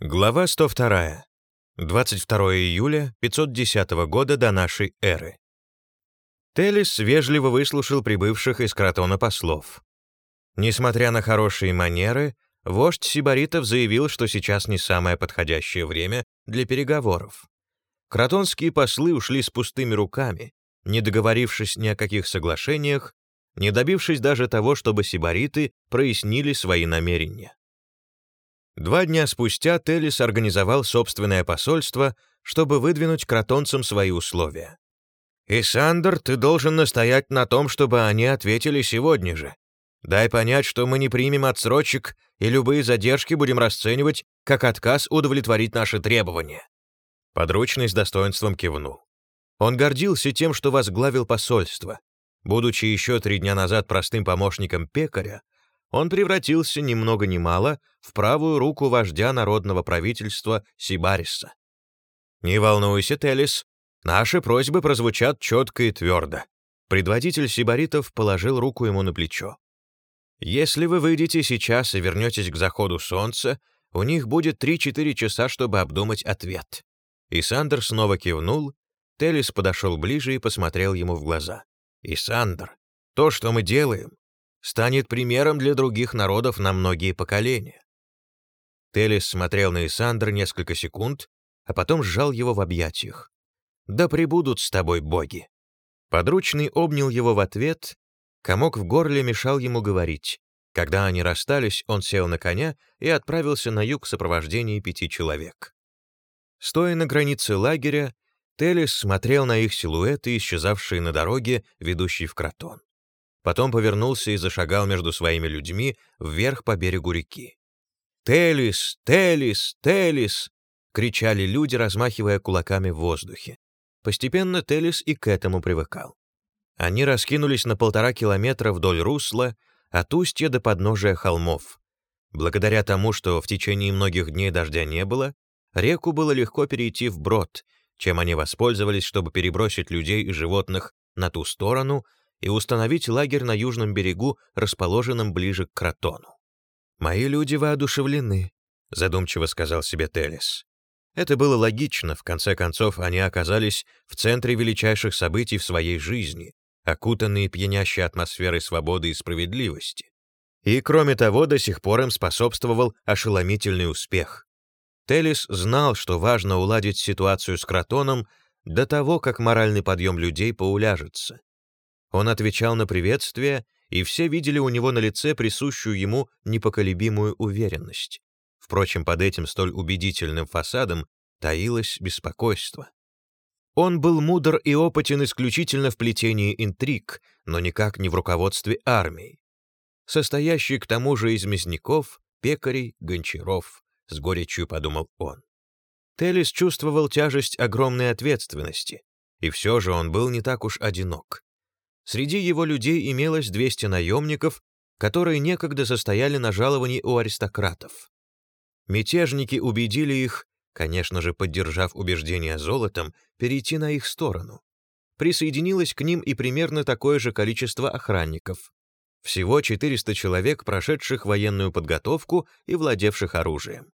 Глава 102. 22 июля 510 года до нашей эры. Телис вежливо выслушал прибывших из Кротона послов. Несмотря на хорошие манеры, вождь сибаритов заявил, что сейчас не самое подходящее время для переговоров. Кротонские послы ушли с пустыми руками, не договорившись ни о каких соглашениях, не добившись даже того, чтобы сибариты прояснили свои намерения. Два дня спустя Телис организовал собственное посольство, чтобы выдвинуть кротонцам свои условия. «Исандр, ты должен настоять на том, чтобы они ответили сегодня же. Дай понять, что мы не примем отсрочек и любые задержки будем расценивать как отказ удовлетворить наши требования». Подручный с достоинством кивнул. Он гордился тем, что возглавил посольство. Будучи еще три дня назад простым помощником пекаря, он превратился ни много ни мало в правую руку вождя народного правительства Сибариса. «Не волнуйся, Телис, наши просьбы прозвучат четко и твердо». Предводитель сибаритов положил руку ему на плечо. «Если вы выйдете сейчас и вернетесь к заходу солнца, у них будет 3-4 часа, чтобы обдумать ответ». И Сандер снова кивнул, Телис подошел ближе и посмотрел ему в глаза. «Исандр, то, что мы делаем, станет примером для других народов на многие поколения. Телис смотрел на Исандра несколько секунд, а потом сжал его в объятиях. «Да пребудут с тобой боги!» Подручный обнял его в ответ, комок в горле мешал ему говорить. Когда они расстались, он сел на коня и отправился на юг в сопровождении пяти человек. Стоя на границе лагеря, Телис смотрел на их силуэты, исчезавшие на дороге, ведущей в Кротон потом повернулся и зашагал между своими людьми вверх по берегу реки. «Телис! Телис! Телис!» — кричали люди, размахивая кулаками в воздухе. Постепенно Телис и к этому привыкал. Они раскинулись на полтора километра вдоль русла, от устья до подножия холмов. Благодаря тому, что в течение многих дней дождя не было, реку было легко перейти вброд, чем они воспользовались, чтобы перебросить людей и животных на ту сторону, и установить лагерь на южном берегу, расположенном ближе к Кротону. «Мои люди воодушевлены», — задумчиво сказал себе Телес. Это было логично, в конце концов они оказались в центре величайших событий в своей жизни, окутанные пьянящей атмосферой свободы и справедливости. И, кроме того, до сих пор им способствовал ошеломительный успех. Телис знал, что важно уладить ситуацию с Кротоном до того, как моральный подъем людей поуляжется. Он отвечал на приветствие, и все видели у него на лице присущую ему непоколебимую уверенность. Впрочем, под этим столь убедительным фасадом таилось беспокойство. Он был мудр и опытен исключительно в плетении интриг, но никак не в руководстве армией. Состоящий к тому же из мясников, пекарей, гончаров, с горечью подумал он. Телис чувствовал тяжесть огромной ответственности, и все же он был не так уж одинок. Среди его людей имелось 200 наемников, которые некогда состояли на жаловании у аристократов. Мятежники убедили их, конечно же, поддержав убеждения золотом, перейти на их сторону. Присоединилось к ним и примерно такое же количество охранников. Всего 400 человек, прошедших военную подготовку и владевших оружием.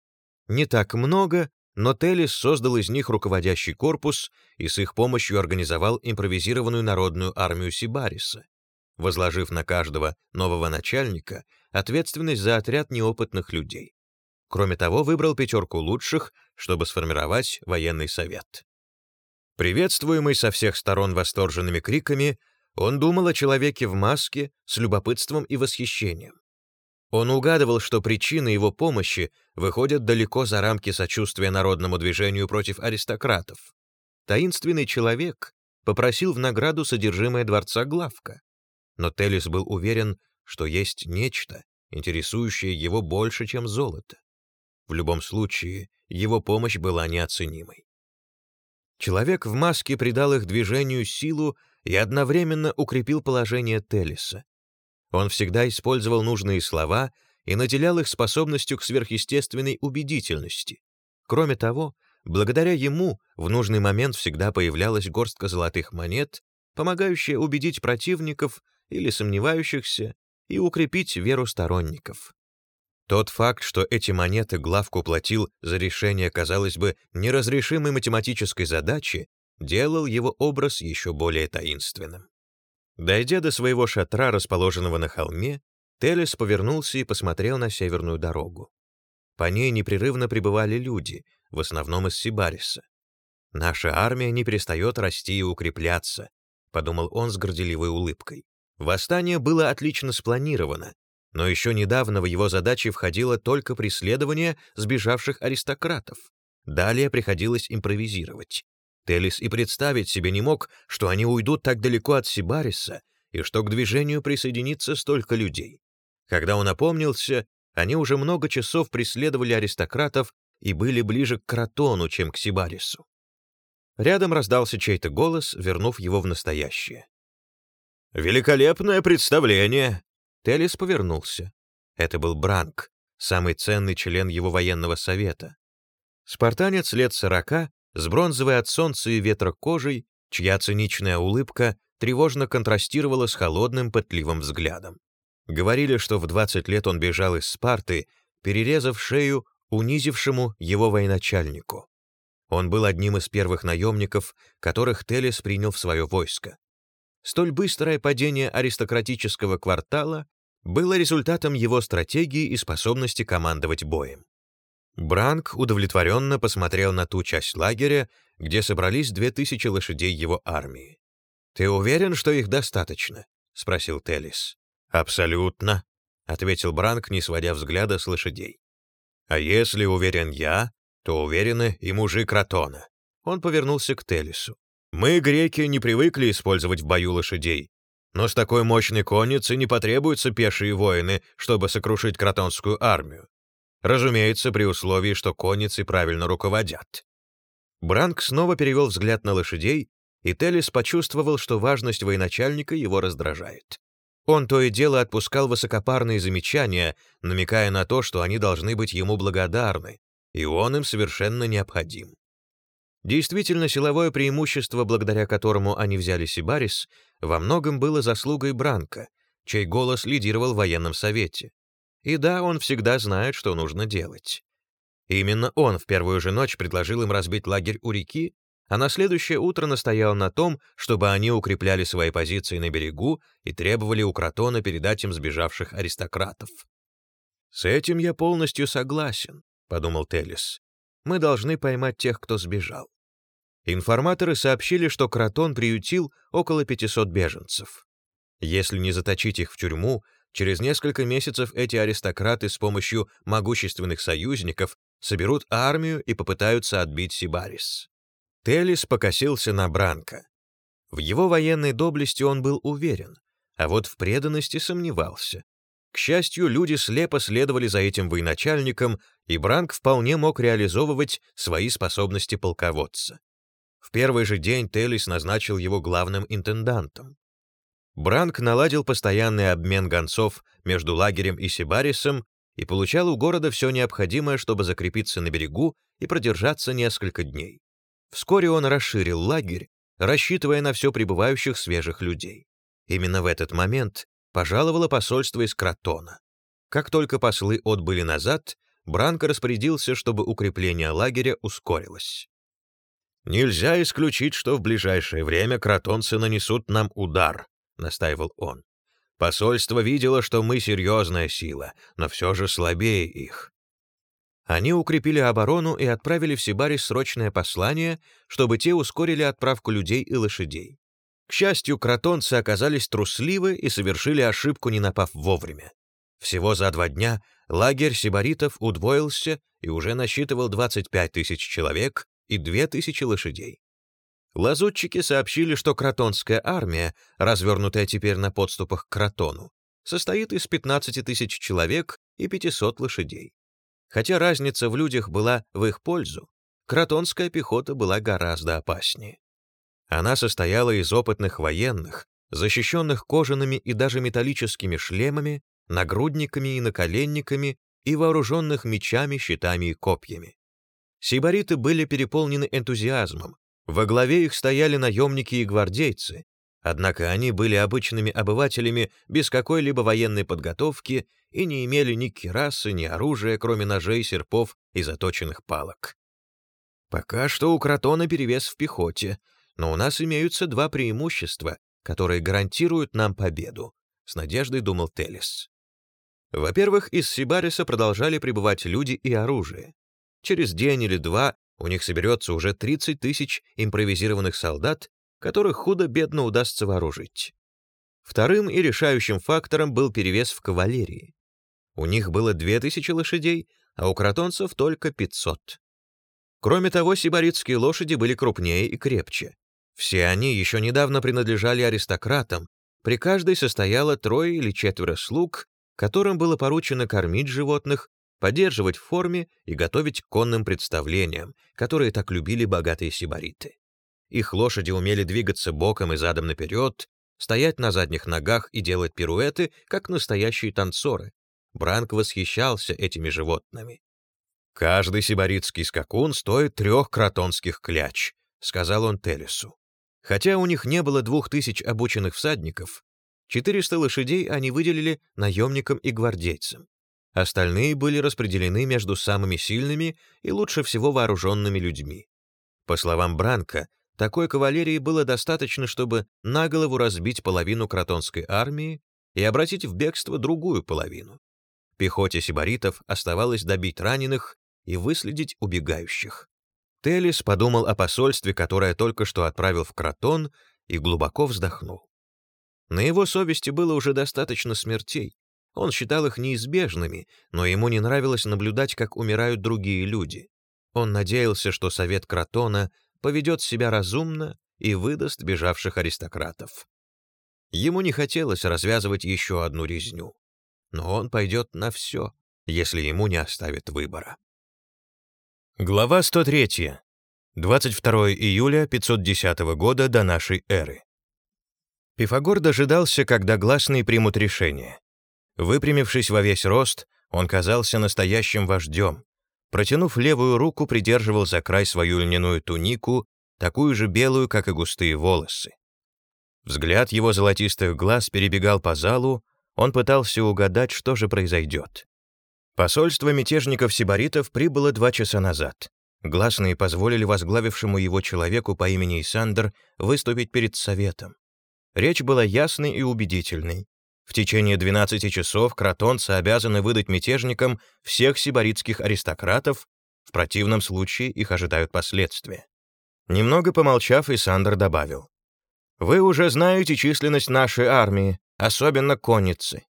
Не так много, но Телис создал из них руководящий корпус и с их помощью организовал импровизированную народную армию Сибариса, возложив на каждого нового начальника ответственность за отряд неопытных людей. Кроме того, выбрал пятерку лучших, чтобы сформировать военный совет. Приветствуемый со всех сторон восторженными криками, он думал о человеке в маске с любопытством и восхищением. Он угадывал, что причины его помощи выходят далеко за рамки сочувствия народному движению против аристократов. Таинственный человек попросил в награду содержимое дворца Главка. Но Телис был уверен, что есть нечто, интересующее его больше, чем золото. В любом случае, его помощь была неоценимой. Человек в маске придал их движению силу и одновременно укрепил положение Телиса. Он всегда использовал нужные слова и наделял их способностью к сверхъестественной убедительности. Кроме того, благодаря ему в нужный момент всегда появлялась горстка золотых монет, помогающая убедить противников или сомневающихся и укрепить веру сторонников. Тот факт, что эти монеты главку платил за решение, казалось бы, неразрешимой математической задачи, делал его образ еще более таинственным. Дойдя до своего шатра, расположенного на холме, Телес повернулся и посмотрел на северную дорогу. По ней непрерывно прибывали люди, в основном из Сибариса. «Наша армия не перестает расти и укрепляться», — подумал он с горделивой улыбкой. Восстание было отлично спланировано, но еще недавно в его задачи входило только преследование сбежавших аристократов. Далее приходилось импровизировать. Телис и представить себе не мог, что они уйдут так далеко от Сибариса и что к движению присоединится столько людей. Когда он опомнился, они уже много часов преследовали аристократов и были ближе к Кротону, чем к Сибарису. Рядом раздался чей-то голос, вернув его в настоящее. «Великолепное представление!» Телис повернулся. Это был Бранк, самый ценный член его военного совета. Спартанец лет сорока, с бронзовой от солнца и ветра кожей, чья циничная улыбка тревожно контрастировала с холодным пытливым взглядом. Говорили, что в 20 лет он бежал из Спарты, перерезав шею унизившему его военачальнику. Он был одним из первых наемников, которых Телес принял в свое войско. Столь быстрое падение аристократического квартала было результатом его стратегии и способности командовать боем. Бранк удовлетворенно посмотрел на ту часть лагеря, где собрались две тысячи лошадей его армии. «Ты уверен, что их достаточно?» — спросил Телис. «Абсолютно», — ответил Бранк, не сводя взгляда с лошадей. «А если уверен я, то уверены и мужи Кротона». Он повернулся к Телису. «Мы, греки, не привыкли использовать в бою лошадей, но с такой мощной конницей не потребуются пешие воины, чтобы сокрушить кротонскую армию. Разумеется, при условии, что конницы правильно руководят. Бранк снова перевел взгляд на лошадей, и Телис почувствовал, что важность военачальника его раздражает. Он то и дело отпускал высокопарные замечания, намекая на то, что они должны быть ему благодарны, и он им совершенно необходим. Действительно, силовое преимущество, благодаря которому они взяли Сибарис, во многом было заслугой Бранка, чей голос лидировал в военном совете. И да, он всегда знает, что нужно делать. именно он в первую же ночь предложил им разбить лагерь у реки, а на следующее утро настоял на том, чтобы они укрепляли свои позиции на берегу и требовали у Кротона передать им сбежавших аристократов. «С этим я полностью согласен», — подумал Телис. «Мы должны поймать тех, кто сбежал». Информаторы сообщили, что Кротон приютил около 500 беженцев. Если не заточить их в тюрьму, через несколько месяцев эти аристократы с помощью могущественных союзников соберут армию и попытаются отбить Сибарис. Телис покосился на Бранка. В его военной доблести он был уверен, а вот в преданности сомневался. К счастью, люди слепо следовали за этим военачальником, и Бранк вполне мог реализовывать свои способности полководца. В первый же день Телис назначил его главным интендантом. Бранк наладил постоянный обмен гонцов между лагерем и Сибарисом и получал у города все необходимое, чтобы закрепиться на берегу и продержаться несколько дней. Вскоре он расширил лагерь, рассчитывая на все прибывающих свежих людей. Именно в этот момент пожаловало посольство из Кротона. Как только послы отбыли назад, Бранко распорядился, чтобы укрепление лагеря ускорилось. «Нельзя исключить, что в ближайшее время кротонцы нанесут нам удар», — настаивал он. «Посольство видело, что мы серьезная сила, но все же слабее их. Они укрепили оборону и отправили в Сибарис срочное послание, чтобы те ускорили отправку людей и лошадей. К счастью, кротонцы оказались трусливы и совершили ошибку, не напав вовремя. Всего за два дня лагерь сибаритов удвоился и уже насчитывал 25 тысяч человек и 2 тысячи лошадей. Лазутчики сообщили, что кротонская армия, развернутая теперь на подступах к Кротону, состоит из 15 тысяч человек и 500 лошадей. Хотя разница в людях была в их пользу, кротонская пехота была гораздо опаснее. Она состояла из опытных военных, защищенных кожаными и даже металлическими шлемами, нагрудниками и наколенниками и вооруженных мечами, щитами и копьями. Сибариты были переполнены энтузиазмом, во главе их стояли наемники и гвардейцы, однако они были обычными обывателями без какой-либо военной подготовки и не имели ни кирасы, ни оружия, кроме ножей, серпов и заточенных палок. Пока что у Кротона перевес в пехоте, но у нас имеются два преимущества, которые гарантируют нам победу, с надеждой думал Телес. Во-первых, из Сибариса продолжали прибывать люди и оружие. Через день или два у них соберется уже 30 тысяч импровизированных солдат, которых худо-бедно удастся вооружить. Вторым и решающим фактором был перевес в кавалерии. У них было 2000 лошадей, а у кротонцев только 500. Кроме того, сибаритские лошади были крупнее и крепче. Все они еще недавно принадлежали аристократам, при каждой состояло трое или четверо слуг, которым было поручено кормить животных, поддерживать в форме и готовить к конным представлениям, которые так любили богатые сибариты. Их лошади умели двигаться боком и задом наперед, стоять на задних ногах и делать пируэты, как настоящие танцоры. Бранк восхищался этими животными. «Каждый сибаритский скакун стоит трех кротонских кляч», — сказал он Телесу. Хотя у них не было двух тысяч обученных всадников, 400 лошадей они выделили наемникам и гвардейцам. Остальные были распределены между самыми сильными и лучше всего вооруженными людьми. По словам Бранка, такой кавалерии было достаточно, чтобы на голову разбить половину кротонской армии и обратить в бегство другую половину. Пехоте сибаритов оставалось добить раненых и выследить убегающих. Телис подумал о посольстве, которое только что отправил в Кротон, и глубоко вздохнул. На его совести было уже достаточно смертей. Он считал их неизбежными, но ему не нравилось наблюдать, как умирают другие люди. Он надеялся, что совет Кротона поведет себя разумно и выдаст бежавших аристократов. Ему не хотелось развязывать еще одну резню, но он пойдет на все, если ему не оставят выбора. Глава 103. 22 июля 510 года до нашей эры. Пифагор дожидался, когда гласные примут решение. Выпрямившись во весь рост, он казался настоящим вождем. Протянув левую руку, придерживал за край свою льняную тунику, такую же белую, как и густые волосы. Взгляд его золотистых глаз перебегал по залу, он пытался угадать, что же произойдет. Посольство мятежников-сибаритов прибыло два часа назад. Гласные позволили возглавившему его человеку по имени Исандр выступить перед Советом. Речь была ясной и убедительной. В течение 12 часов кротонцы обязаны выдать мятежникам всех сибаритских аристократов, в противном случае их ожидают последствия. Немного помолчав, Исандр добавил. «Вы уже знаете численность нашей армии, особенно конницы.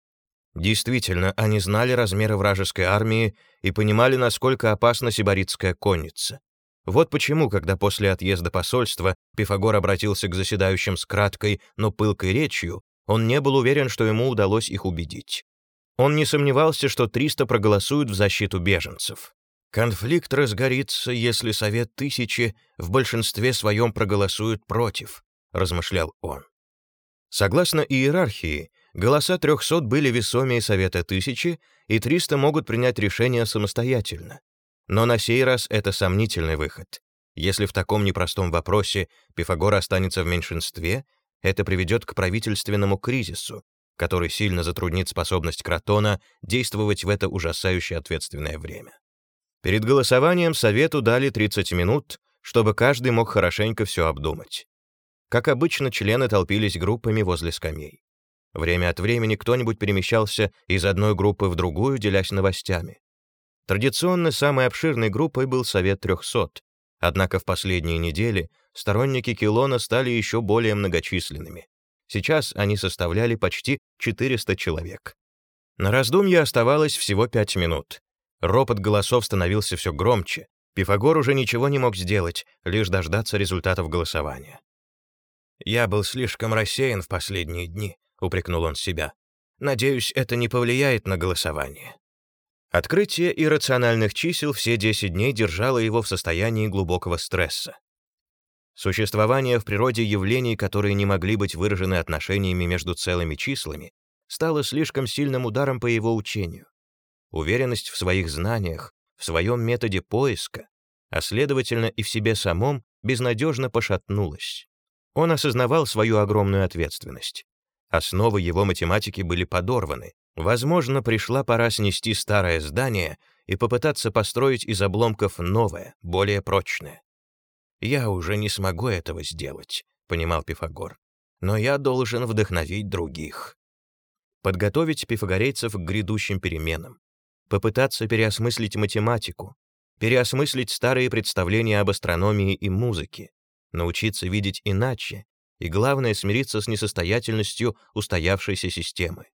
Действительно, они знали размеры вражеской армии и понимали, насколько опасна сибаритская конница. Вот почему, когда после отъезда посольства Пифагор обратился к заседающим с краткой, но пылкой речью, он не был уверен, что ему удалось их убедить. Он не сомневался, что 300 проголосуют в защиту беженцев. Конфликт разгорится, если Совет Тысячи в большинстве своем проголосует против, размышлял он. Согласно иерархии, голоса 300 были весомее Совета Тысячи, и 300 могут принять решение самостоятельно. Но на сей раз это сомнительный выход. Если в таком непростом вопросе Пифагор останется в меньшинстве, это приведет к правительственному кризису, который сильно затруднит способность Кротона действовать в это ужасающе ответственное время. Перед голосованием Совету дали 30 минут, чтобы каждый мог хорошенько все обдумать. Как обычно, члены толпились группами возле скамей. Время от времени кто-нибудь перемещался из одной группы в другую, делясь новостями. Традиционно самой обширной группой был Совет 300, однако в последние недели сторонники Килона стали еще более многочисленными. Сейчас они составляли почти 400 человек. На раздумье оставалось всего пять минут. Ропот голосов становился все громче. Пифагор уже ничего не мог сделать, лишь дождаться результатов голосования. «Я был слишком рассеян в последние дни», — упрекнул он себя. «Надеюсь, это не повлияет на голосование». Открытие иррациональных чисел все 10 дней держало его в состоянии глубокого стресса. Существование в природе явлений, которые не могли быть выражены отношениями между целыми числами, стало слишком сильным ударом по его учению. Уверенность в своих знаниях, в своем методе поиска, а следовательно и в себе самом, безнадежно пошатнулась. Он осознавал свою огромную ответственность. Основы его математики были подорваны, Возможно, пришла пора снести старое здание и попытаться построить из обломков новое, более прочное. «Я уже не смогу этого сделать», — понимал Пифагор. «Но я должен вдохновить других». Подготовить пифагорейцев к грядущим переменам. Попытаться переосмыслить математику, переосмыслить старые представления об астрономии и музыке, научиться видеть иначе и, главное, смириться с несостоятельностью устоявшейся системы.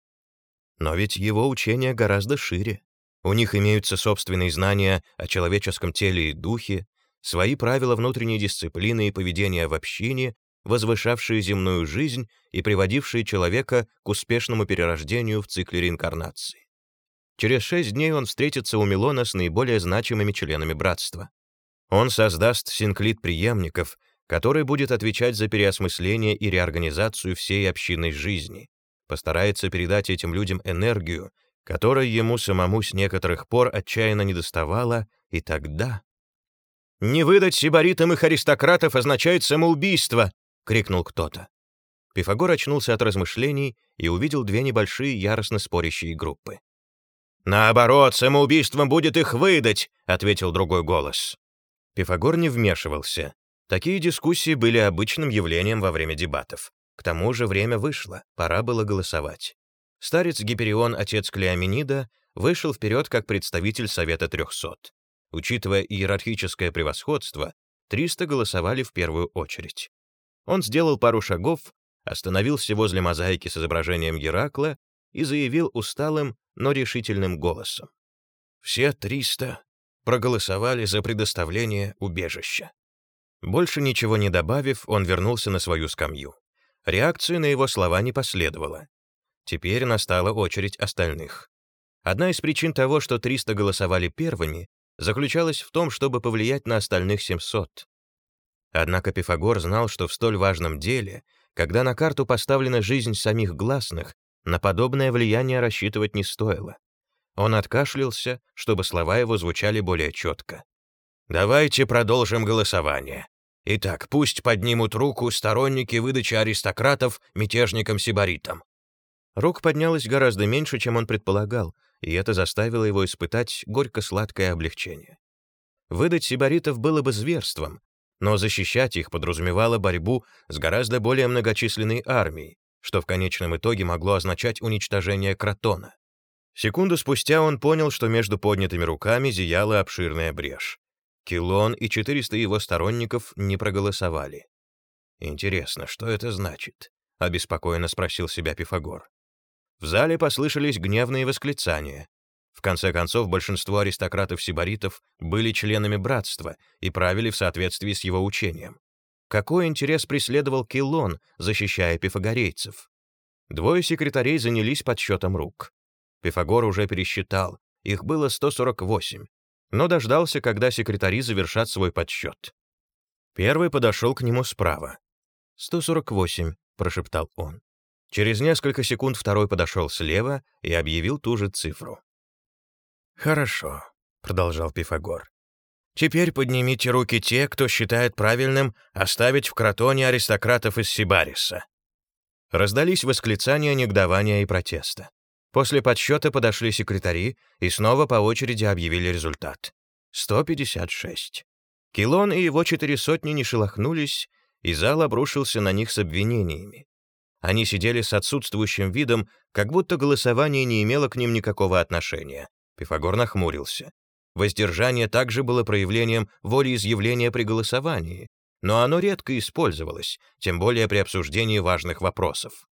Но ведь его учение гораздо шире. У них имеются собственные знания о человеческом теле и духе, свои правила внутренней дисциплины и поведения в общине, возвышавшие земную жизнь и приводившие человека к успешному перерождению в цикле реинкарнации. Через шесть дней он встретится у Милона с наиболее значимыми членами братства. Он создаст синклит преемников, который будет отвечать за переосмысление и реорганизацию всей общинной жизни, постарается передать этим людям энергию, которой ему самому с некоторых пор отчаянно недоставало, и тогда... «Не выдать сибаритам их аристократов означает самоубийство!» — крикнул кто-то. Пифагор очнулся от размышлений и увидел две небольшие яростно спорящие группы. «Наоборот, самоубийством будет их выдать!» — ответил другой голос. Пифагор не вмешивался. Такие дискуссии были обычным явлением во время дебатов. К тому же время вышло, пора было голосовать. Старец Гиперион, отец Клеоменида, вышел вперед как представитель Совета 300. Учитывая иерархическое превосходство, 300 голосовали в первую очередь. Он сделал пару шагов, остановился возле мозаики с изображением Геракла и заявил усталым, но решительным голосом. «Все 300 проголосовали за предоставление убежища». Больше ничего не добавив, он вернулся на свою скамью. Реакции на его слова не последовало. Теперь настала очередь остальных. Одна из причин того, что 300 голосовали первыми, заключалась в том, чтобы повлиять на остальных 700. Однако Пифагор знал, что в столь важном деле, когда на карту поставлена жизнь самих гласных, на подобное влияние рассчитывать не стоило. Он откашлялся, чтобы слова его звучали более четко. «Давайте продолжим голосование. Итак, пусть поднимут руку сторонники выдачи аристократов мятежникам-сибаритам. Рук поднялось гораздо меньше, чем он предполагал, и это заставило его испытать горько-сладкое облегчение. Выдать сибаритов было бы зверством, но защищать их подразумевало борьбу с гораздо более многочисленной армией, что в конечном итоге могло означать уничтожение Кротона. Секунду спустя он понял, что между поднятыми руками зияла обширная брешь. Килон и 400 его сторонников не проголосовали. «Интересно, что это значит?» — обеспокоенно спросил себя Пифагор. В зале послышались гневные восклицания. В конце концов, большинство аристократов-сибаритов были членами братства и правили в соответствии с его учением. Какой интерес преследовал Килон, защищая пифагорейцев? Двое секретарей занялись подсчетом рук. Пифагор уже пересчитал, их было 148, но дождался, когда секретари завершат свой подсчет. Первый подошел к нему справа. «148», — прошептал он. Через несколько секунд второй подошел слева и объявил ту же цифру. «Хорошо», — продолжал Пифагор. «Теперь поднимите руки те, кто считает правильным оставить в Кротоне аристократов из Сибариса». Раздались восклицания негодования и протеста. После подсчета подошли секретари и снова по очереди объявили результат. 156. Килон и его четыре сотни не шелохнулись, и зал обрушился на них с обвинениями. Они сидели с отсутствующим видом, как будто голосование не имело к ним никакого отношения. Пифагор нахмурился. Воздержание также было проявлением волеизъявления при голосовании, но оно редко использовалось, тем более при обсуждении важных вопросов.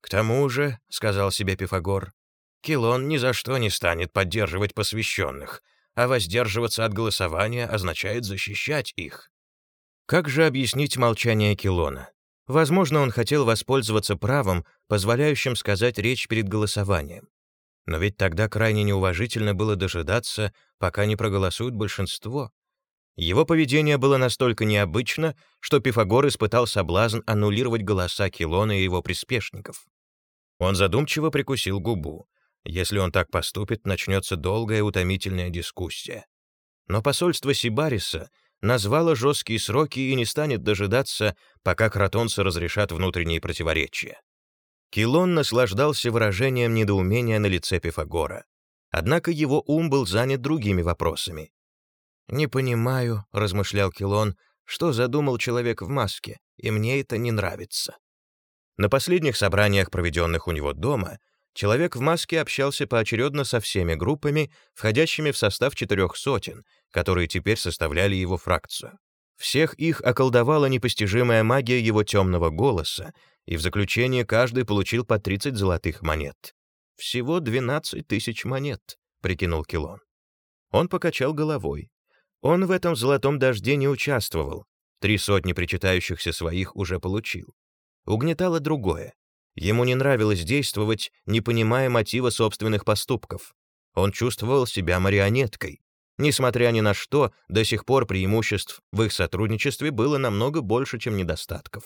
«К тому же», — сказал себе Пифагор, «Килон ни за что не станет поддерживать посвященных, а воздерживаться от голосования означает защищать их». Как же объяснить молчание Килона? Возможно, он хотел воспользоваться правом, позволяющим сказать речь перед голосованием. Но ведь тогда крайне неуважительно было дожидаться, пока не проголосует большинство. Его поведение было настолько необычно, что Пифагор испытал соблазн аннулировать голоса Килона и его приспешников. Он задумчиво прикусил губу. Если он так поступит, начнется долгая утомительная дискуссия. Но посольство Сибариса назвало жесткие сроки и не станет дожидаться, пока кротонцы разрешат внутренние противоречия. Килон наслаждался выражением недоумения на лице Пифагора. Однако его ум был занят другими вопросами. «Не понимаю», — размышлял Килон, — «что задумал человек в маске, и мне это не нравится». На последних собраниях, проведенных у него дома, человек в маске общался поочередно со всеми группами, входящими в состав четырех сотен, которые теперь составляли его фракцию. Всех их околдовала непостижимая магия его темного голоса, и в заключение каждый получил по 30 золотых монет. «Всего 12 тысяч монет», — прикинул Килон. Он покачал головой. Он в этом золотом дожде не участвовал. Три сотни причитающихся своих уже получил. Угнетало другое. Ему не нравилось действовать, не понимая мотива собственных поступков. Он чувствовал себя марионеткой. Несмотря ни на что, до сих пор преимуществ в их сотрудничестве было намного больше, чем недостатков.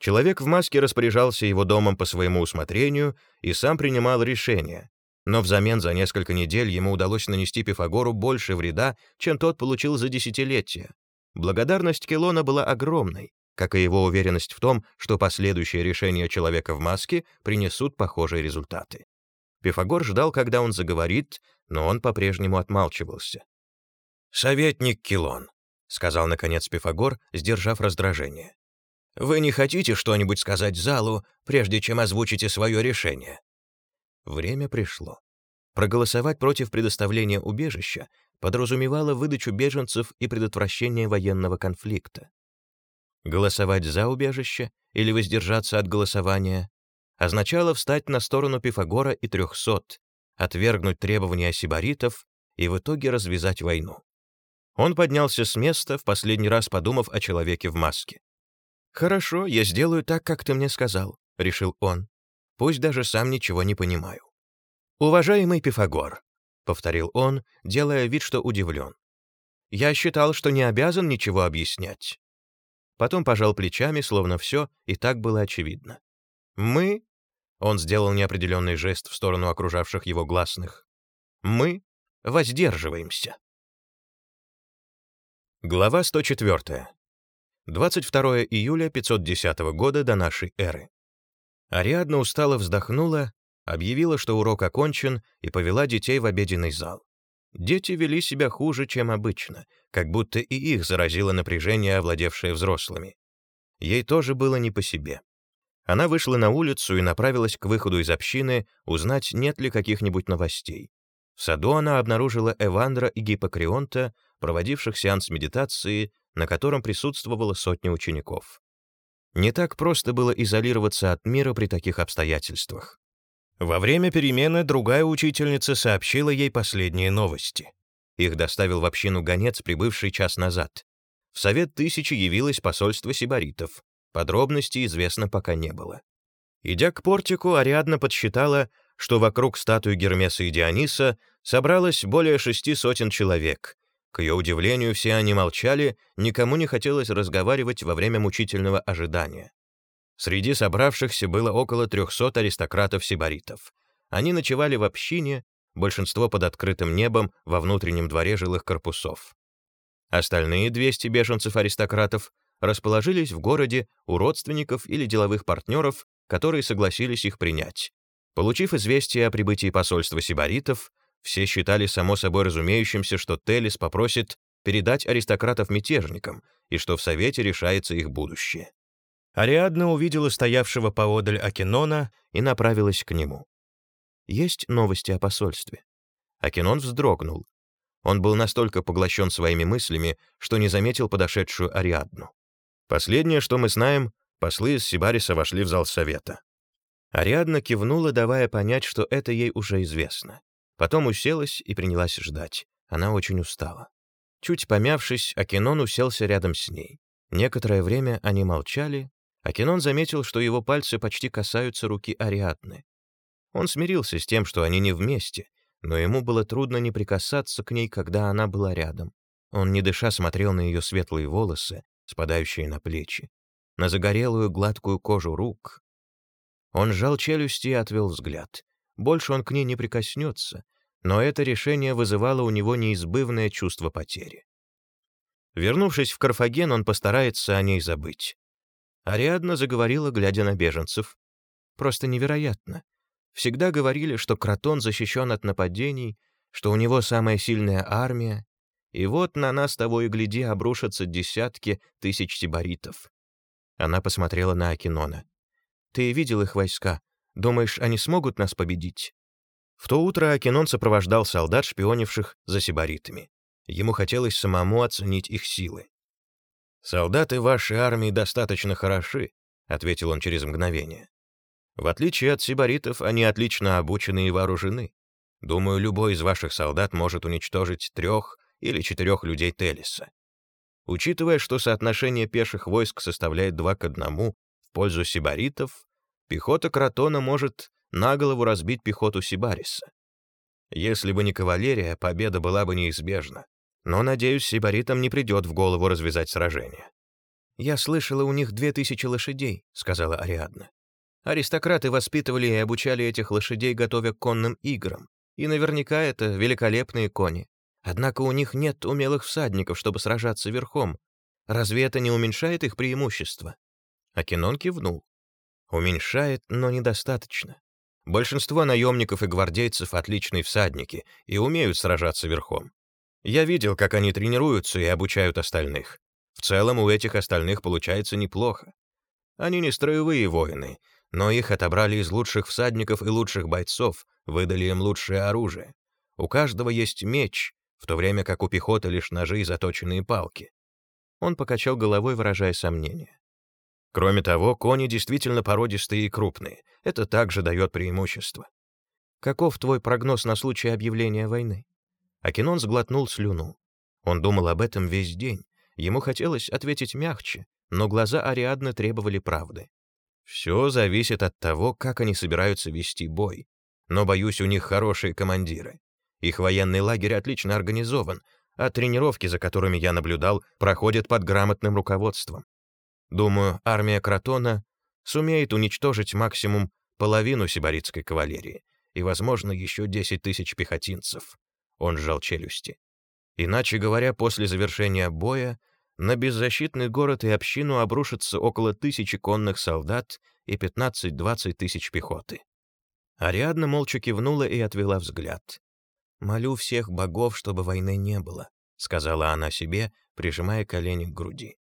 Человек в маске распоряжался его домом по своему усмотрению и сам принимал решения, но взамен за несколько недель ему удалось нанести Пифагору больше вреда, чем тот получил за десятилетия. Благодарность Келона была огромной, как и его уверенность в том, что последующие решения человека в маске принесут похожие результаты. Пифагор ждал, когда он заговорит, но он по-прежнему отмалчивался. «Советник Килон», — сказал наконец Пифагор, сдержав раздражение. «Вы не хотите что-нибудь сказать залу, прежде чем озвучите свое решение?» Время пришло. Проголосовать против предоставления убежища подразумевало выдачу беженцев и предотвращение военного конфликта. Голосовать за убежище или воздержаться от голосования означало встать на сторону Пифагора и трехсот, отвергнуть требования сибаритов и в итоге развязать войну. Он поднялся с места, в последний раз подумав о человеке в маске. «Хорошо, я сделаю так, как ты мне сказал», — решил он. «Пусть даже сам ничего не понимаю». «Уважаемый Пифагор», — повторил он, делая вид, что удивлен. «Я считал, что не обязан ничего объяснять потом пожал плечами, словно все и так было очевидно. «Мы...» — он сделал неопределенный жест в сторону окружавших его гласных. «Мы воздерживаемся». Глава 104. 22 июля 510 года до нашей эры. Ариадна устало вздохнула, объявила, что урок окончен, и повела детей в обеденный зал. Дети вели себя хуже, чем обычно, как будто и их заразило напряжение, овладевшее взрослыми. Ей тоже было не по себе. Она вышла на улицу и направилась к выходу из общины узнать, нет ли каких-нибудь новостей. В саду она обнаружила Эвандра и Гиппокрионта, проводивших сеанс медитации, на котором присутствовало сотня учеников. Не так просто было изолироваться от мира при таких обстоятельствах. Во время перемены другая учительница сообщила ей последние новости. Их доставил в общину гонец, прибывший час назад. В Совет Тысячи явилось посольство сибаритов. Подробностей известно пока не было. Идя к портику, Ариадна подсчитала, что вокруг статуи Гермеса и Диониса собралось более шести сотен человек. К ее удивлению, все они молчали, никому не хотелось разговаривать во время мучительного ожидания. Среди собравшихся было около 300 аристократов-сибаритов. Они ночевали в общине, большинство под открытым небом во внутреннем дворе жилых корпусов. Остальные 200 беженцев-аристократов расположились в городе у родственников или деловых партнеров, которые согласились их принять. Получив известие о прибытии посольства сибаритов, все считали само собой разумеющимся, что Телис попросит передать аристократов мятежникам и что в Совете решается их будущее. Ариадна увидела стоявшего поодаль Акинона и направилась к нему. «Есть новости о посольстве?» Акинон вздрогнул. Он был настолько поглощен своими мыслями, что не заметил подошедшую Ариадну. «Последнее, что мы знаем, послы из Сибариса вошли в зал совета». Ариадна кивнула, давая понять, что это ей уже известно. Потом уселась и принялась ждать. Она очень устала. Чуть помявшись, Акинон уселся рядом с ней. Некоторое время они молчали, Акинон заметил, что его пальцы почти касаются руки Ариадны. Он смирился с тем, что они не вместе, но ему было трудно не прикасаться к ней, когда она была рядом. Он, не дыша, смотрел на ее светлые волосы, спадающие на плечи, на загорелую гладкую кожу рук. Он сжал челюсти и отвел взгляд. Больше он к ней не прикоснется, но это решение вызывало у него неизбывное чувство потери. Вернувшись в Карфаген, он постарается о ней забыть. Ариадна заговорила, глядя на беженцев. Просто невероятно. Всегда говорили, что Кротон защищен от нападений, что у него самая сильная армия, и вот на нас того и гляди обрушатся десятки тысяч сибаритов. Она посмотрела на Акинона. «Ты видел их войска? Думаешь, они смогут нас победить?» В то утро Акинон сопровождал солдат, шпионивших за сибаритами. Ему хотелось самому оценить их силы. «Солдаты вашей армии достаточно хороши», — ответил он через мгновение. «В отличие от сибаритов, они отлично обучены и вооружены. Думаю, любой из ваших солдат может уничтожить трех или четырех людей Телиса. Учитывая, что соотношение пеших войск составляет два к одному в пользу сибаритов, пехота Кротона может на голову разбить пехоту Сибариса. Если бы не кавалерия, победа была бы неизбежна. Но, надеюсь, сибаритам не придет в голову развязать сражение. «Я слышала, у них две тысячи лошадей», — сказала Ариадна. «Аристократы воспитывали и обучали этих лошадей, готовя к конным играм. И наверняка это великолепные кони. Однако у них нет умелых всадников, чтобы сражаться верхом. Разве это не уменьшает их преимущество?» Акинон кивнул. «Уменьшает, но недостаточно. Большинство наемников и гвардейцев — отличные всадники и умеют сражаться верхом. Я видел, как они тренируются и обучают остальных. В целом у этих остальных получается неплохо. Они не строевые воины, но их отобрали из лучших всадников и лучших бойцов, выдали им лучшее оружие. У каждого есть меч, в то время как у пехоты лишь ножи и заточенные палки. Он покачал головой, выражая сомнение. Кроме того, кони действительно породистые и крупные. Это также дает преимущество. Каков твой прогноз на случай объявления войны? Акинон сглотнул слюну. Он думал об этом весь день. Ему хотелось ответить мягче, но глаза Ариадны требовали правды. Все зависит от того, как они собираются вести бой. Но, боюсь, у них хорошие командиры. Их военный лагерь отлично организован, а тренировки, за которыми я наблюдал, проходят под грамотным руководством. Думаю, армия Кротона сумеет уничтожить максимум половину сибаритской кавалерии и, возможно, еще 10 тысяч пехотинцев. Он сжал челюсти. Иначе говоря, после завершения боя на беззащитный город и общину обрушится около тысячи конных солдат и 15-20 тысяч пехоты. Ариадна молча кивнула и отвела взгляд. «Молю всех богов, чтобы войны не было», — сказала она себе, прижимая колени к груди.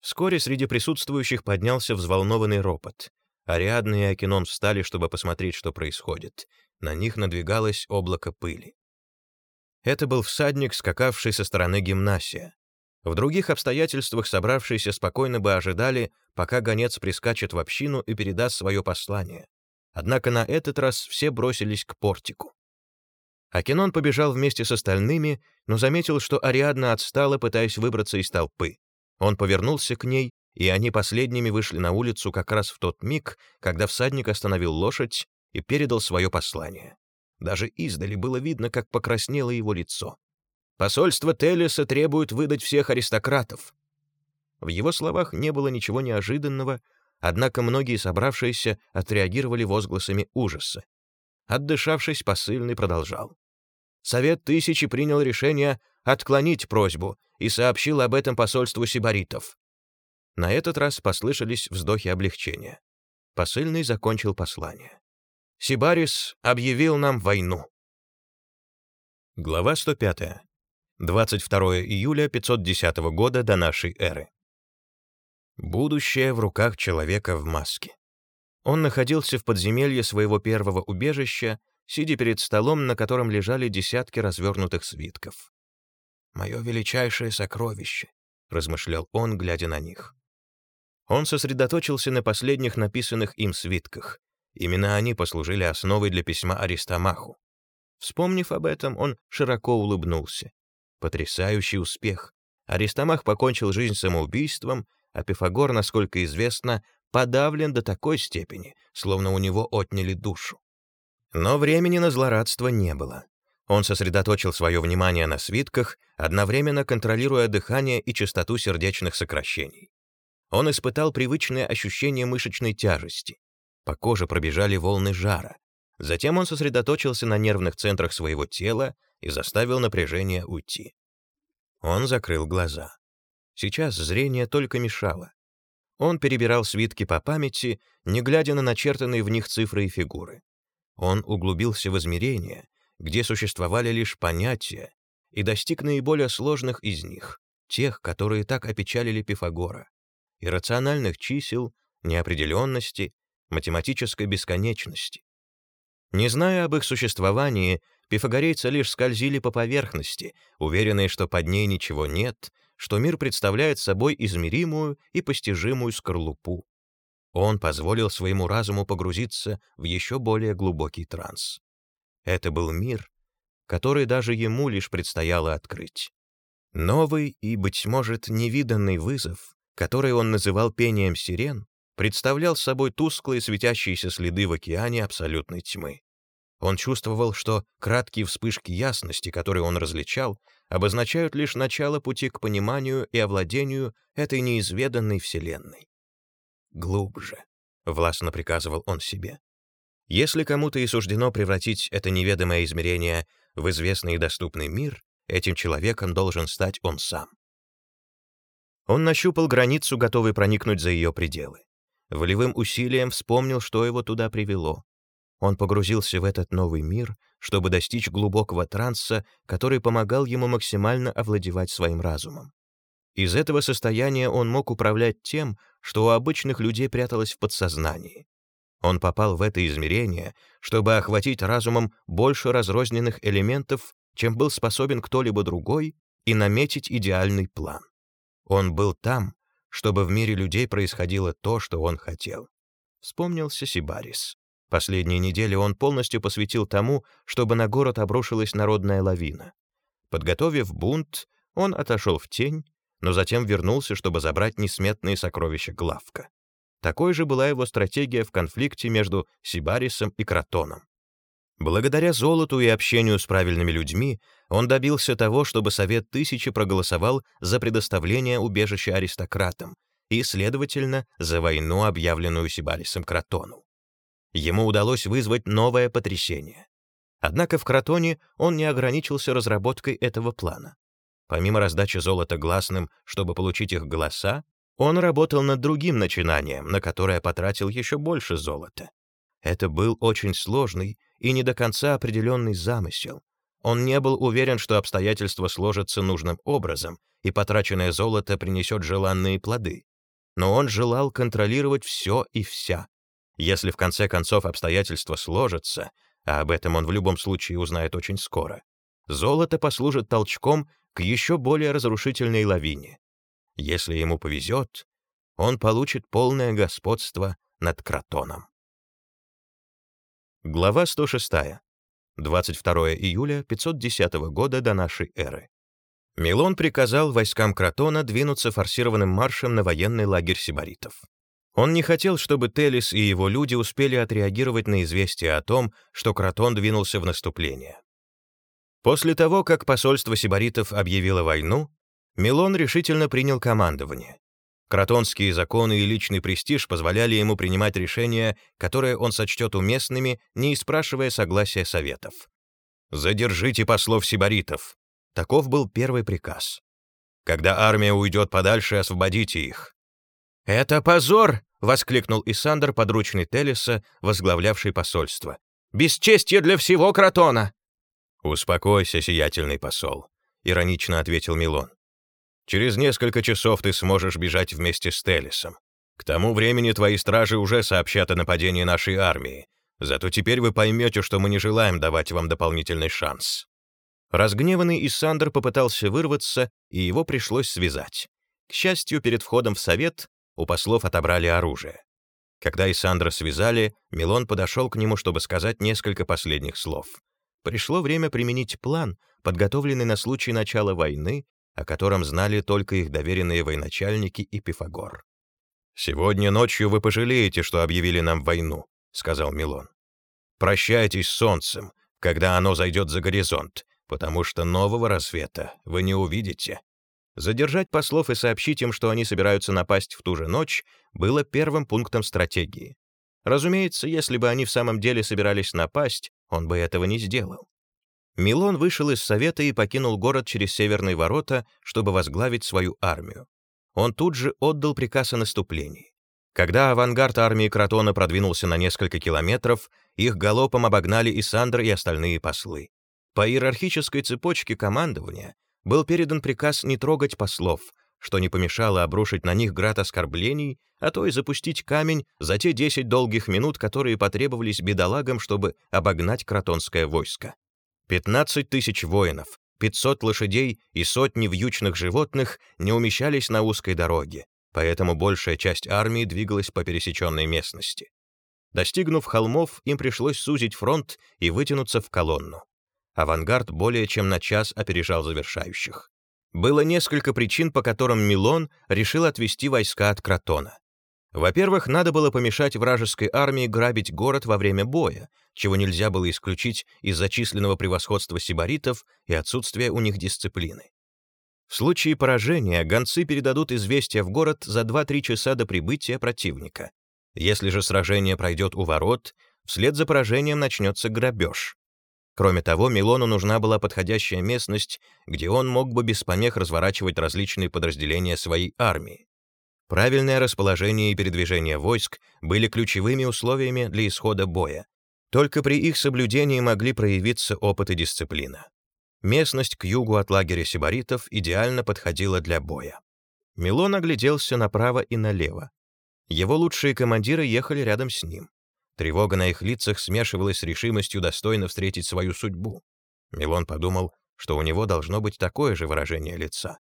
Вскоре среди присутствующих поднялся взволнованный ропот. Ариадна и Акинон встали, чтобы посмотреть, что происходит. На них надвигалось облако пыли. Это был всадник, скакавший со стороны гимнасия. В других обстоятельствах собравшиеся спокойно бы ожидали, пока гонец прискачет в общину и передаст свое послание. Однако на этот раз все бросились к портику. Акинон побежал вместе с остальными, но заметил, что Ариадна отстала, пытаясь выбраться из толпы. Он повернулся к ней, и они последними вышли на улицу как раз в тот миг, когда всадник остановил лошадь и передал свое послание. Даже издали было видно, как покраснело его лицо. «Посольство Телеса требует выдать всех аристократов». В его словах не было ничего неожиданного, однако многие собравшиеся отреагировали возгласами ужаса. Отдышавшись, посыльный продолжал. Совет Тысячи принял решение отклонить просьбу и сообщил об этом посольству сибаритов. На этот раз послышались вздохи облегчения. Посыльный закончил послание. Сибарис объявил нам войну. Глава 105. 22 июля 510 года до нашей эры. Будущее в руках человека в маске. Он находился в подземелье своего первого убежища, сидя перед столом, на котором лежали десятки развернутых свитков. «Мое величайшее сокровище», — размышлял он, глядя на них. Он сосредоточился на последних написанных им свитках. Именно они послужили основой для письма Аристомаху. Вспомнив об этом, он широко улыбнулся. Потрясающий успех. Аристомах покончил жизнь самоубийством, а Пифагор, насколько известно, подавлен до такой степени, словно у него отняли душу. Но времени на злорадство не было. Он сосредоточил свое внимание на свитках, одновременно контролируя дыхание и частоту сердечных сокращений. Он испытал привычное ощущение мышечной тяжести. По коже пробежали волны жара. Затем он сосредоточился на нервных центрах своего тела и заставил напряжение уйти. Он закрыл глаза. Сейчас зрение только мешало. Он перебирал свитки по памяти, не глядя на начертанные в них цифры и фигуры. Он углубился в измерения, где существовали лишь понятия, и достиг наиболее сложных из них, тех, которые так опечалили Пифагора, иррациональных чисел, неопределенности, математической бесконечности. Не зная об их существовании, пифагорейцы лишь скользили по поверхности, уверенные, что под ней ничего нет, что мир представляет собой измеримую и постижимую скорлупу. Он позволил своему разуму погрузиться в еще более глубокий транс. Это был мир, который даже ему лишь предстояло открыть. Новый и, быть может, невиданный вызов, который он называл пением сирен, представлял собой тусклые светящиеся следы в океане абсолютной тьмы. Он чувствовал, что краткие вспышки ясности, которые он различал, обозначают лишь начало пути к пониманию и овладению этой неизведанной вселенной. «Глубже», — властно приказывал он себе. Если кому-то и суждено превратить это неведомое измерение в известный и доступный мир, этим человеком должен стать он сам. Он нащупал границу, готовый проникнуть за ее пределы. Волевым усилием вспомнил, что его туда привело. Он погрузился в этот новый мир, чтобы достичь глубокого транса, который помогал ему максимально овладевать своим разумом. Из этого состояния он мог управлять тем, что у обычных людей пряталось в подсознании. Он попал в это измерение, чтобы охватить разумом больше разрозненных элементов, чем был способен кто-либо другой, и наметить идеальный план. Он был там, чтобы в мире людей происходило то, что он хотел. Вспомнился Сибарис. Последние недели он полностью посвятил тому, чтобы на город обрушилась народная лавина. Подготовив бунт, он отошел в тень, но затем вернулся, чтобы забрать несметные сокровища Главка. Такой же была его стратегия в конфликте между Сибарисом и Кротоном. Благодаря золоту и общению с правильными людьми он добился того, чтобы Совет Тысячи проголосовал за предоставление убежища аристократам и, следовательно, за войну, объявленную Сибарисом Кротону. Ему удалось вызвать новое потрясение. Однако в Кротоне он не ограничился разработкой этого плана. Помимо раздачи золота гласным, чтобы получить их голоса, он работал над другим начинанием, на которое потратил еще больше золота. Это был очень сложный и не до конца определенный замысел. Он не был уверен, что обстоятельства сложатся нужным образом, и потраченное золото принесет желанные плоды. Но он желал контролировать все и вся. Если в конце концов обстоятельства сложатся, а об этом он в любом случае узнает очень скоро, золото послужит толчком к еще более разрушительной лавине. Если ему повезет, он получит полное господство над Кротоном. Глава 106. 22 июля 510 года до нашей эры. Милон приказал войскам Кротона двинуться форсированным маршем на военный лагерь сибаритов. Он не хотел, чтобы Телис и его люди успели отреагировать на известие о том, что Кротон двинулся в наступление. После того, как посольство сибаритов объявило войну, Милон решительно принял командование. Кротонские законы и личный престиж позволяли ему принимать решения, которые он сочтет уместными, не спрашивая согласия советов. «Задержите послов сибаритов». Таков был первый приказ. «Когда армия уйдет подальше, освободите их». «Это позор!» — воскликнул Исандр, подручный Телеса, возглавлявший посольство. «Бесчестье для всего Кротона!» «Успокойся, сиятельный посол», — иронично ответил Милон. Через несколько часов ты сможешь бежать вместе с Телесом. К тому времени твои стражи уже сообщат о нападении нашей армии. Зато теперь вы поймете, что мы не желаем давать вам дополнительный шанс». Разгневанный Иссандр попытался вырваться, и его пришлось связать. К счастью, перед входом в совет у послов отобрали оружие. Когда Исандра связали, Милон подошел к нему, чтобы сказать несколько последних слов. Пришло время применить план, подготовленный на случай начала войны о котором знали только их доверенные военачальники и Пифагор. «Сегодня ночью вы пожалеете, что объявили нам войну», — сказал Милон. «Прощайтесь с солнцем, когда оно зайдет за горизонт, потому что нового рассвета вы не увидите». Задержать послов и сообщить им, что они собираются напасть в ту же ночь, было первым пунктом стратегии. Разумеется, если бы они в самом деле собирались напасть, он бы этого не сделал. Милон вышел из Совета и покинул город через северные ворота, чтобы возглавить свою армию. Он тут же отдал приказ о наступлении. Когда авангард армии Кротона продвинулся на несколько километров, их галопом обогнали и Сандр, и остальные послы. По иерархической цепочке командования был передан приказ не трогать послов, что не помешало обрушить на них град оскорблений, а то и запустить камень за те 10 долгих минут, которые потребовались бедолагам, чтобы обогнать кротонское войско. 15 тысяч воинов, 500 лошадей и сотни вьючных животных не умещались на узкой дороге, поэтому большая часть армии двигалась по пересеченной местности. Достигнув холмов, им пришлось сузить фронт и вытянуться в колонну. Авангард более чем на час опережал завершающих. Было несколько причин, по которым Милон решил отвести войска от Кротона. Во-первых, надо было помешать вражеской армии грабить город во время боя, чего нельзя было исключить из-за численного превосходства сибаритов и отсутствия у них дисциплины. В случае поражения гонцы передадут известие в город за 2-3 часа до прибытия противника. Если же сражение пройдет у ворот, вслед за поражением начнется грабеж. Кроме того, Милону нужна была подходящая местность, где он мог бы без помех разворачивать различные подразделения своей армии. Правильное расположение и передвижение войск были ключевыми условиями для исхода боя. Только при их соблюдении могли проявиться опыт и дисциплина. Местность к югу от лагеря сибаритов идеально подходила для боя. Милон огляделся направо и налево. Его лучшие командиры ехали рядом с ним. Тревога на их лицах смешивалась с решимостью достойно встретить свою судьбу. Милон подумал, что у него должно быть такое же выражение лица.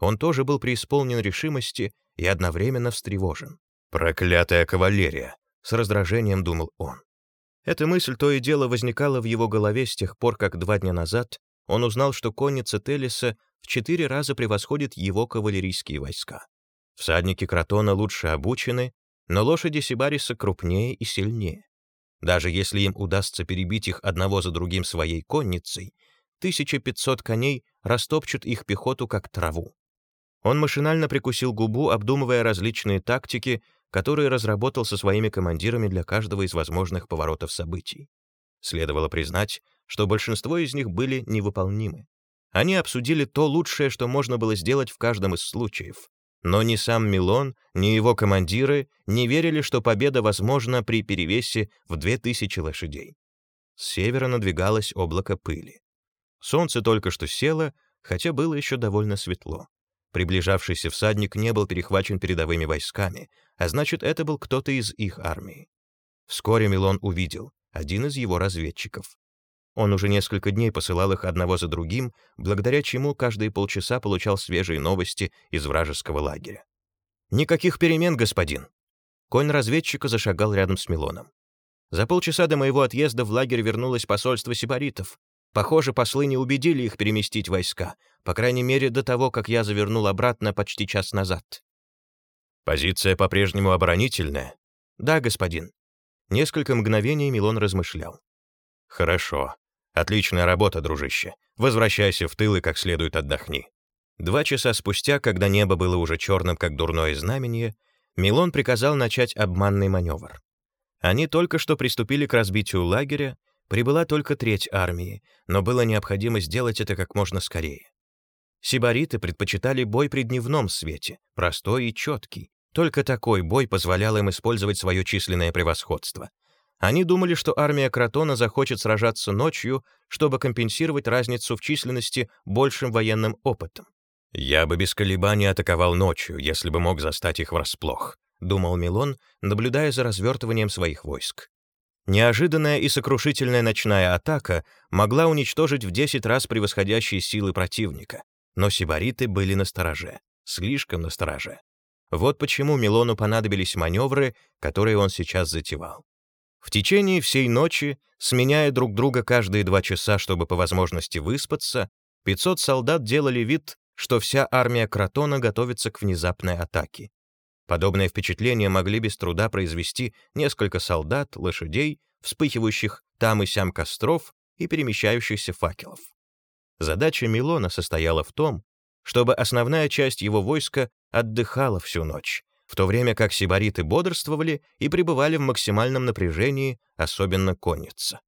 Он тоже был преисполнен решимости и одновременно встревожен. «Проклятая кавалерия!» — с раздражением думал он. Эта мысль то и дело возникала в его голове с тех пор, как два дня назад он узнал, что конница Телиса в четыре раза превосходит его кавалерийские войска. Всадники Кротона лучше обучены, но лошади Сибариса крупнее и сильнее. Даже если им удастся перебить их одного за другим своей конницей, 1500 коней растопчут их пехоту как траву. Он машинально прикусил губу, обдумывая различные тактики, которые разработал со своими командирами для каждого из возможных поворотов событий. Следовало признать, что большинство из них были невыполнимы. Они обсудили то лучшее, что можно было сделать в каждом из случаев. Но ни сам Милон, ни его командиры не верили, что победа возможна при перевесе в 2000 лошадей. С севера надвигалось облако пыли. Солнце только что село, хотя было еще довольно светло. Приближавшийся всадник не был перехвачен передовыми войсками, а значит, это был кто-то из их армии. Вскоре Милон увидел один из его разведчиков. Он уже несколько дней посылал их одного за другим, благодаря чему каждые полчаса получал свежие новости из вражеского лагеря. «Никаких перемен, господин!» Конь разведчика зашагал рядом с Милоном. «За полчаса до моего отъезда в лагерь вернулось посольство сибаритов. Похоже, послы не убедили их переместить войска, по крайней мере, до того, как я завернул обратно почти час назад». «Позиция по-прежнему оборонительная?» «Да, господин». Несколько мгновений Милон размышлял. «Хорошо. Отличная работа, дружище. Возвращайся в тыл и как следует отдохни». Два часа спустя, когда небо было уже черным, как дурное знамение, Милон приказал начать обманный маневр. Они только что приступили к разбитию лагеря, прибыла только треть армии, но было необходимо сделать это как можно скорее. Сибариты предпочитали бой при дневном свете, простой и четкий. Только такой бой позволял им использовать свое численное превосходство. Они думали, что армия Кротона захочет сражаться ночью, чтобы компенсировать разницу в численности большим военным опытом. «Я бы без колебаний атаковал ночью, если бы мог застать их врасплох», — думал Милон, наблюдая за развертыванием своих войск. Неожиданная и сокрушительная ночная атака могла уничтожить в 10 раз превосходящие силы противника, но сибариты были на стороже, слишком на стороже. Вот почему Милону понадобились маневры, которые он сейчас затевал. В течение всей ночи, сменяя друг друга каждые два часа, чтобы по возможности выспаться, 500 солдат делали вид, что вся армия Кротона готовится к внезапной атаке. Подобное впечатление могли без труда произвести несколько солдат, лошадей, вспыхивающих там и сям костров и перемещающихся факелов. Задача Милона состояла в том, чтобы основная часть его войска отдыхала всю ночь, в то время как сибариты бодрствовали и пребывали в максимальном напряжении, особенно конница.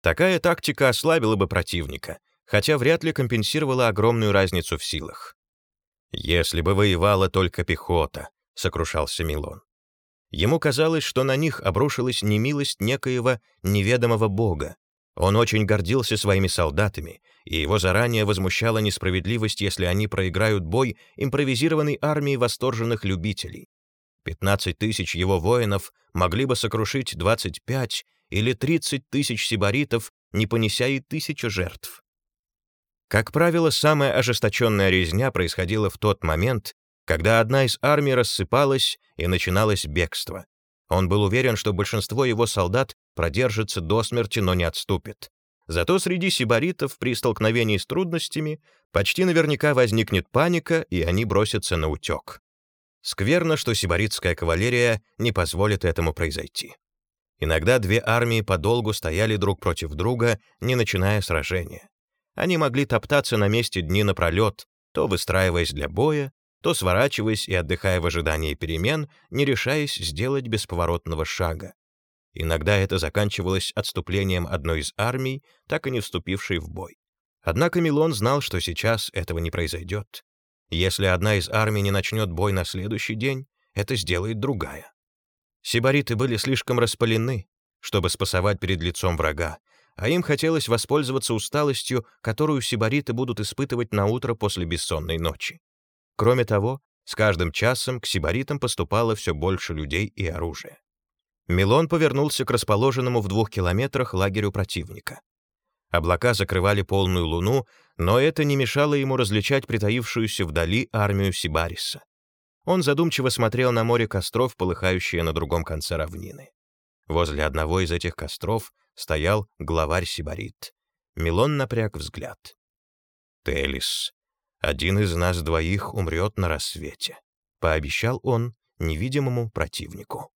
Такая тактика ослабила бы противника, хотя вряд ли компенсировала огромную разницу в силах. «Если бы воевала только пехота», — сокрушался Милон. Ему казалось, что на них обрушилась немилость некоего неведомого бога. Он очень гордился своими солдатами, и его заранее возмущала несправедливость, если они проиграют бой импровизированной армии восторженных любителей. 15 тысяч его воинов могли бы сокрушить 25 или 30 тысяч сибаритов, не понеся и тысячи жертв. Как правило, самая ожесточенная резня происходила в тот момент, когда одна из армий рассыпалась и начиналось бегство. Он был уверен, что большинство его солдат продержится до смерти, но не отступит. Зато среди сибаритов при столкновении с трудностями почти наверняка возникнет паника, и они бросятся на утек. Скверно, что сибаритская кавалерия не позволит этому произойти. Иногда две армии подолгу стояли друг против друга, не начиная сражения. Они могли топтаться на месте дни напролет, то выстраиваясь для боя, то сворачиваясь и отдыхая в ожидании перемен, не решаясь сделать бесповоротного шага. Иногда это заканчивалось отступлением одной из армий, так и не вступившей в бой. Однако Милон знал, что сейчас этого не произойдет. Если одна из армий не начнет бой на следующий день, это сделает другая. Сибариты были слишком распалены, чтобы спасовать перед лицом врага, а им хотелось воспользоваться усталостью, которую сибариты будут испытывать на утро после бессонной ночи. Кроме того, с каждым часом к сибаритам поступало все больше людей и оружия. Милон повернулся к расположенному в двух километрах лагерю противника. Облака закрывали полную луну, но это не мешало ему различать притаившуюся вдали армию Сибариса. Он задумчиво смотрел на море костров, полыхающее на другом конце равнины. Возле одного из этих костров стоял главарь Сибарит. Милон напряг взгляд. «Телис, один из нас двоих умрет на рассвете», — пообещал он невидимому противнику.